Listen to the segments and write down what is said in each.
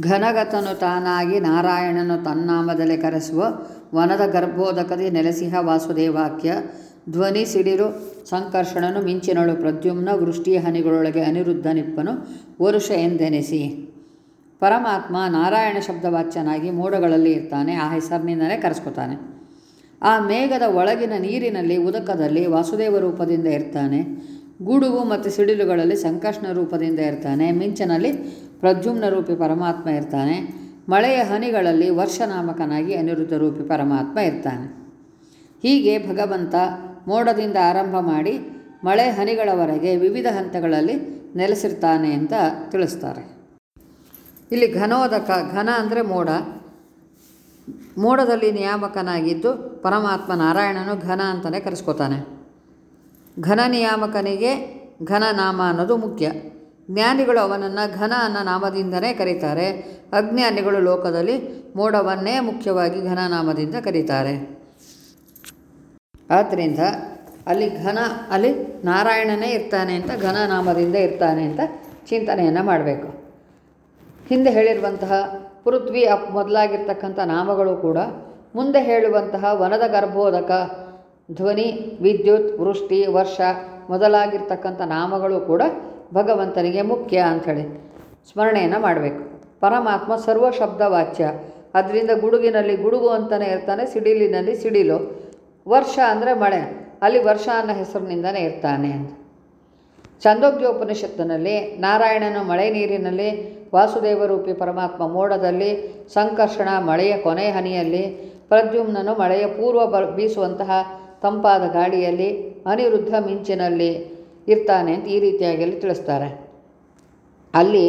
ಘನಗತನು ತಾನಾಗಿ ನಾರಾಯಣನು ತನ್ನಾಮದಲ್ಲಿ ಕರೆಸುವ ವನದ ಗರ್ಭೋದಕದಿ ನೆಲೆಸಿಹ ವಾಸುದೇವಾಕ್ಯ. ಧ್ವನಿ ಸಿಡಿರು, ಸಂಕರ್ಷಣನು ಮಿಂಚಿನಳು, ಪ್ರದ್ಯುಮ್ನ ವೃಷ್ಟಿಯ ಹನಿಗಳೊಳಗೆ ಅನಿರುದ್ಧ ನಿಪ್ಪನು ವರುಷ ಎಂದೆನಿಸಿ. ಪರಮಾತ್ಮ ನಾರಾಯಣ ಶಬ್ದವಾಚ್ಯನಾಗಿ ಮೋಡಗಳಲ್ಲಿ ಇರ್ತಾನೆ, ಆ ಹೆಸರಿನಿಂದಲೇ ಕರೆಸ್ಕೊತಾನೆ. ಆ ಮೇಘದ ಒಳಗಿನ ನೀರಿನಲ್ಲಿ, ಉದಕದಲ್ಲಿ ವಾಸುದೇವ ರೂಪದಿಂದ ಇರ್ತಾನೆ. ಗುಡುಗು ಮತ್ತು ಸಿಡಿಲುಗಳಲ್ಲಿ ಸಂಕರ್ಷಣ ರೂಪದಿಂದ ಇರ್ತಾನೆ. ಮಿಂಚನಲ್ಲಿ ಪ್ರದ್ಯುಮ್ನ ರೂಪಿ ಪರಮಾತ್ಮ ಇರ್ತಾನೆ. ಮಳೆಯ ಹನಿಗಳಲ್ಲಿ ವರ್ಷನಾಮಕನಾಗಿ ಅನಿರುದ್ಧ ರೂಪಿ ಪರಮಾತ್ಮ ಇರ್ತಾನೆ. ಹೀಗೆ ಭಗವಂತ ಮೋಡದಿಂದ ಆರಂಭ ಮಾಡಿ ಮಳೆ ಹನಿಗಳವರೆಗೆ ವಿವಿಧ ಹಂತಗಳಲ್ಲಿ ನೆಲೆಸಿರ್ತಾನೆ ಅಂತ ತಿಳಿಸ್ತಾರೆ. ಇಲ್ಲಿ ಘನೋದಕ, ಘನ ಅಂದರೆ ಮೋಡ. ಮೋಡದಲ್ಲಿ ನಿಯಾಮಕನಾಗಿದ್ದು ಪರಮಾತ್ಮ ನಾರಾಯಣನು ಘನ ಅಂತಲೇ ಕರೆಸ್ಕೊತಾನೆ. ಘನ ನಿಯಾಮಕನಿಗೆ ಘನ ನಾಮ ಅನ್ನೋದು ಮುಖ್ಯ. ಜ್ಞಾನಿಗಳು ಅವನನ್ನು ಘನ ಅನ್ನ ನಾಮದಿಂದಲೇ ಕರೀತಾರೆ. ಅಜ್ಞಾನಿಗಳು ಲೋಕದಲ್ಲಿ ಮೋಡವನ್ನೇ ಮುಖ್ಯವಾಗಿ ಘನ ನಾಮದಿಂದ ಕರೀತಾರೆ. ಆದ್ದರಿಂದ ಅಲ್ಲಿ ಘನ, ಅಲ್ಲಿ ನಾರಾಯಣನೇ ಇರ್ತಾನೆ ಅಂತ ಘನ ನಾಮದಿಂದ ಇರ್ತಾನೆ ಅಂತ ಚಿಂತನೆಯನ್ನು ಮಾಡಬೇಕು. ಹಿಂದೆ ಹೇಳಿರುವಂತಹ ಪೃಥ್ವಿ ಅಪ್ ಮೊದಲಾಗಿರ್ತಕ್ಕಂಥ ನಾಮಗಳು ಕೂಡ ಮುಂದೆ ಹೇಳುವಂತಹ ವನದ ಗರ್ಭೋದಕ, ಧ್ವನಿ, ವಿದ್ಯುತ್, ವೃಷ್ಟಿ, ವರ್ಷ ಮೊದಲಾಗಿರ್ತಕ್ಕಂಥ ನಾಮಗಳು ಕೂಡ ಭಗವಂತನಿಗೆ ಮುಖ್ಯ ಅಂಥೇಳಿ ಸ್ಮರಣೆಯನ್ನು ಮಾಡಬೇಕು. ಪರಮಾತ್ಮ ಸರ್ವ ಶಬ್ದ ವಾಚ್ಯ ಅದರಿಂದ ಗುಡುಗಿನಲ್ಲಿ ಗುಡುಗು ಅಂತಲೇ ಇರ್ತಾನೆ, ಸಿಡಿಲಿನಲ್ಲಿ ಸಿಡಿಲು. ವರ್ಷ ಅಂದರೆ ಮಳೆ. ಅಲ್ಲಿ ವರ್ಷ ಅನ್ನೋ ಹೆಸರಿನಿಂದಲೇ ಇರ್ತಾನೆ ಅಂತ. ಚಂದೋಗ್ಯೋಪನಿಷತ್ತಿನಲ್ಲಿ ನಾರಾಯಣನು ಮಳೆ ನೀರಿನಲ್ಲಿ, ವಾಸುದೇವರೂಪಿ ಪರಮಾತ್ಮ ಮೋಡದಲ್ಲಿ, ಸಂಕರ್ಷಣ ಮಳೆಯ ಕೊನೆ ಹನಿಯಲ್ಲಿ, ಪ್ರದ್ಯುಮ್ನನು ಮಳೆಯ ಪೂರ್ವ ಬ, ಬೀಸುವಂತಹ ತಂಪಾದ ಗಾಳಿಯಲ್ಲಿ, ಅನಿರುದ್ಧ ಮಿಂಚಿನಲ್ಲಿ ಇರ್ತಾನೆ ಅಂತ ಈ ರೀತಿಯಾಗಿ ತಿಳಿಸ್ತಾರೆ. ಅಲ್ಲಿ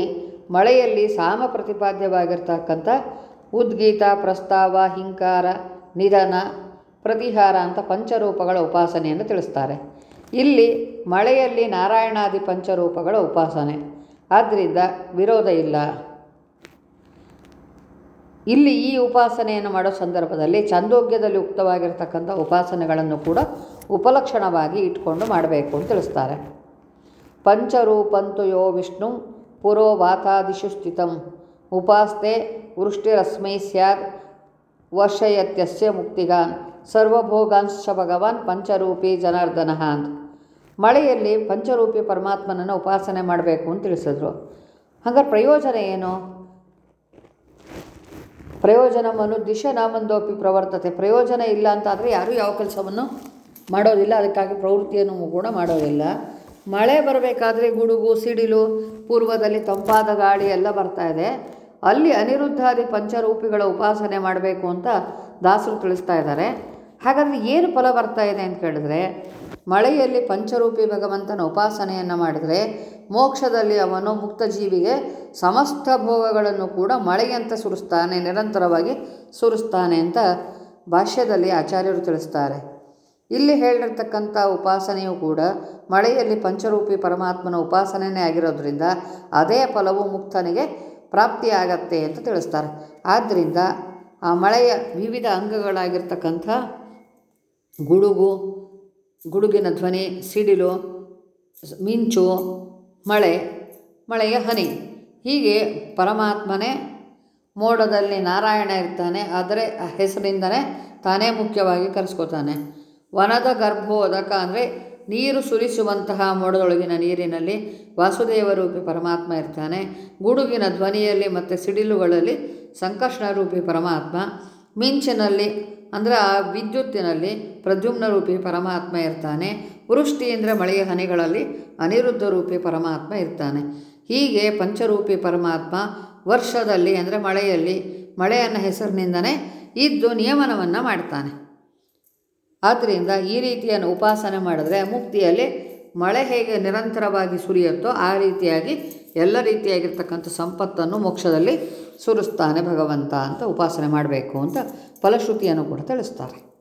ಮಳೆಯಲ್ಲಿ ಸಾಮ ಪ್ರತಿಪಾದ್ಯವಾಗಿರ್ತಕ್ಕಂಥ ಉದ್ಗೀತ, ಪ್ರಸ್ತಾವ, ಹಿಂಕಾರ, ನಿಧನ, ಪ್ರತಿಹಾರ ಅಂತ ಪಂಚರೂಪಗಳ ಉಪಾಸನೆಯನ್ನು ತಿಳಿಸ್ತಾರೆ. ಇಲ್ಲಿ ಮಳೆಯಲ್ಲಿ ನಾರಾಯಣಾದಿ ಪಂಚರೂಪಗಳ ಉಪಾಸನೆ. ಆದ್ದರಿಂದ ವಿರೋಧ ಇಲ್ಲ. ಇಲ್ಲಿ ಈ ಉಪಾಸನೆಯನ್ನು ಮಾಡೋ ಸಂದರ್ಭದಲ್ಲಿ ಛಂದೋಗ್ಯದಲ್ಲಿ ಉಕ್ತವಾಗಿರ್ತಕ್ಕಂಥ ಉಪಾಸನೆಗಳನ್ನು ಕೂಡ ಉಪಲಕ್ಷಣವಾಗಿ ಇಟ್ಕೊಂಡು ಮಾಡಬೇಕು ಅಂತ ತಿಳಿಸ್ತಾರೆ. ಪಂಚರೂಪಂತು ಯೋ ವಿಷ್ಣು ಪುರೋ ವಾತಾದಿಷು ಸ್ಥಿತಂ. ಉಪಾಸ್ತೆ ವೃಷ್ಟಿರಸ್ಮೈ ಸ್ಯಾತ್ ವರ್ಷಯತ್ಯಸ್ಯ ಮುಕ್ತಿಗಾನ್. ಸರ್ವಭೋಗಾಂಶ ಭಗವಾನ್ ಪಂಚರೂಪಿ ಜನಾರ್ದನ ಅಂತ ಮಳೆಯಲ್ಲಿ ಪಂಚರೂಪಿ ಪರಮಾತ್ಮನನ್ನು ಉಪಾಸನೆ ಮಾಡಬೇಕು ಅಂತ ತಿಳಿಸಿದ್ರು. ಹಂಗಾರೆ ಪ್ರಯೋಜನ ಏನು? ಪ್ರಯೋಜನವನ್ನು ದಿಶ ನಾಮಂದೋಪಿ ಪ್ರವರ್ತತೆ. ಪ್ರಯೋಜನ ಇಲ್ಲ ಅಂತಾದರೆ ಯಾರೂ ಯಾವ ಕೆಲಸವನ್ನು ಮಾಡೋದಿಲ್ಲ. ಅದಕ್ಕಾಗಿ ಪ್ರವೃತ್ತಿಯನ್ನು ಕೂಡ ಮಾಡೋದಿಲ್ಲ. ಮಳೆ ಬರಬೇಕಾದ್ರೆ ಗುಡುಗು, ಸಿಡಿಲು, ಪೂರ್ವದಲ್ಲಿ ತಂಪಾದ ಗಾಳಿ ಎಲ್ಲ ಬರ್ತಾ ಇದೆ. ಅಲ್ಲಿ ಅನಿರುದ್ಧಾದಿ ಪಂಚರೂಪಿಗಳ ಉಪಾಸನೆ ಮಾಡಬೇಕು ಅಂತ ದಾಸರು ತಿಳಿಸ್ತಾ ಇದ್ದಾರೆ. ಹಾಗಾದರೆ ಏನು ಫಲ ಬರ್ತಾ ಇದೆ ಅಂತ ಕೇಳಿದ್ರೆ, ಮಳೆಯಲ್ಲಿ ಪಂಚರೂಪಿ ಭಗವಂತನ ಉಪಾಸನೆಯನ್ನು ಮಾಡಿದರೆ ಮೋಕ್ಷದಲ್ಲಿ ಅವನು ಮುಕ್ತ ಜೀವಿಗೆ ಸಮಸ್ತ ಭೋಗಗಳನ್ನು ಕೂಡ ಮಳೆಯಂತ ಸುರಿಸ್ತಾನೆ, ನಿರಂತರವಾಗಿ ಸುರಿಸ್ತಾನೆ ಅಂತ ಭಾಷ್ಯದಲ್ಲಿ ಆಚಾರ್ಯರು ತಿಳಿಸ್ತಾರೆ. ಇಲ್ಲಿ ಹೇಳಿರ್ತಕ್ಕಂಥ ಉಪಾಸನೆಯು ಕೂಡ ಮಳೆಯಲ್ಲಿ ಪಂಚರೂಪಿ ಪರಮಾತ್ಮನ ಉಪಾಸನೆಯೇ ಆಗಿರೋದ್ರಿಂದ ಅದೇ ಫಲವು ಮುಕ್ತನಿಗೆ ಪ್ರಾಪ್ತಿಯಾಗತ್ತೆ ಅಂತ ತಿಳಿಸ್ತಾರೆ. ಆದ್ದರಿಂದ ಆ ಮಳೆಯ ವಿವಿಧ ಅಂಗಗಳಾಗಿರ್ತಕ್ಕಂಥ ಗುಡುಗು, ಗುಡುಗಿನ ಧ್ವನಿ, ಸಿಡಿಲು, ಮಿಂಚು, ಮಳೆ, ಮಳೆಯ ಹನಿ. ಹೀಗೆ ಪರಮಾತ್ಮನೇ ಮೋಡದಲ್ಲಿ ನಾರಾಯಣ ಇರ್ತಾನೆ, ಆದರೆ ಆ ಹೆಸರಿಂದನೇ ತಾನೇ ಮುಖ್ಯವಾಗಿ ಕರೆಸ್ಕೋತಾನೆ. ವನದ ಗರ್ಭೋದಕ ಅಂದರೆ ನೀರು ಸುರಿಸುವಂತಹ ಮೋಡದೊಳಗಿನ ನೀರಿನಲ್ಲಿ ವಾಸುದೇವ ರೂಪಿ ಪರಮಾತ್ಮ ಇರ್ತಾನೆ. ಗುಡುಗಿನ ಧ್ವನಿಯಲ್ಲಿ ಮತ್ತು ಸಿಡಿಲುಗಳಲ್ಲಿ ಸಂಕರ್ಷಣ ರೂಪಿ ಪರಮಾತ್ಮ. ಮಿಂಚಿನಲ್ಲಿ ಅಂದರೆ ಆ ವಿದ್ಯುತ್ತಿನಲ್ಲಿ ಪ್ರದ್ಯುಮ್ನ ರೂಪಿ ಪರಮಾತ್ಮ ಇರ್ತಾನೆ. ವೃಷ್ಟಿ ಮಳೆಯ ಹನಿಗಳಲ್ಲಿ ಅನಿರುದ್ಧ ರೂಪಿ ಪರಮಾತ್ಮ ಇರ್ತಾನೆ. ಹೀಗೆ ಪಂಚರೂಪಿ ಪರಮಾತ್ಮ ವರ್ಷದಲ್ಲಿ ಅಂದರೆ ಮಳೆಯಲ್ಲಿ, ಮಳೆಯನ್ನ ಹೆಸರಿನಿಂದನೇ ಇದ್ದು ನಿಯಮನವನ್ನು ಮಾಡ್ತಾನೆ. ಆದ್ದರಿಂದ ಈ ರೀತಿಯನ್ನು ಉಪಾಸನೆ ಮಾಡಿದ್ರೆ ಮುಕ್ತಿಯಲ್ಲಿ ಮಳೆ ಹೇಗೆ ನಿರಂತರವಾಗಿ ಸುರಿಯುತ್ತೋ ಆ ರೀತಿಯಾಗಿ ಎಲ್ಲ ರೀತಿಯಾಗಿರ್ತಕ್ಕಂಥ ಸಂಪತ್ತನ್ನು ಮೋಕ್ಷದಲ್ಲಿ ಸುರಿಸ್ತಾನೆ ಭಗವಂತ ಅಂತ ಉಪಾಸನೆ ಮಾಡಬೇಕು ಅಂತ ಫಲಶ್ರುತಿಯನ್ನು ಕೂಡ ತಿಳಿಸ್ತಾರೆ.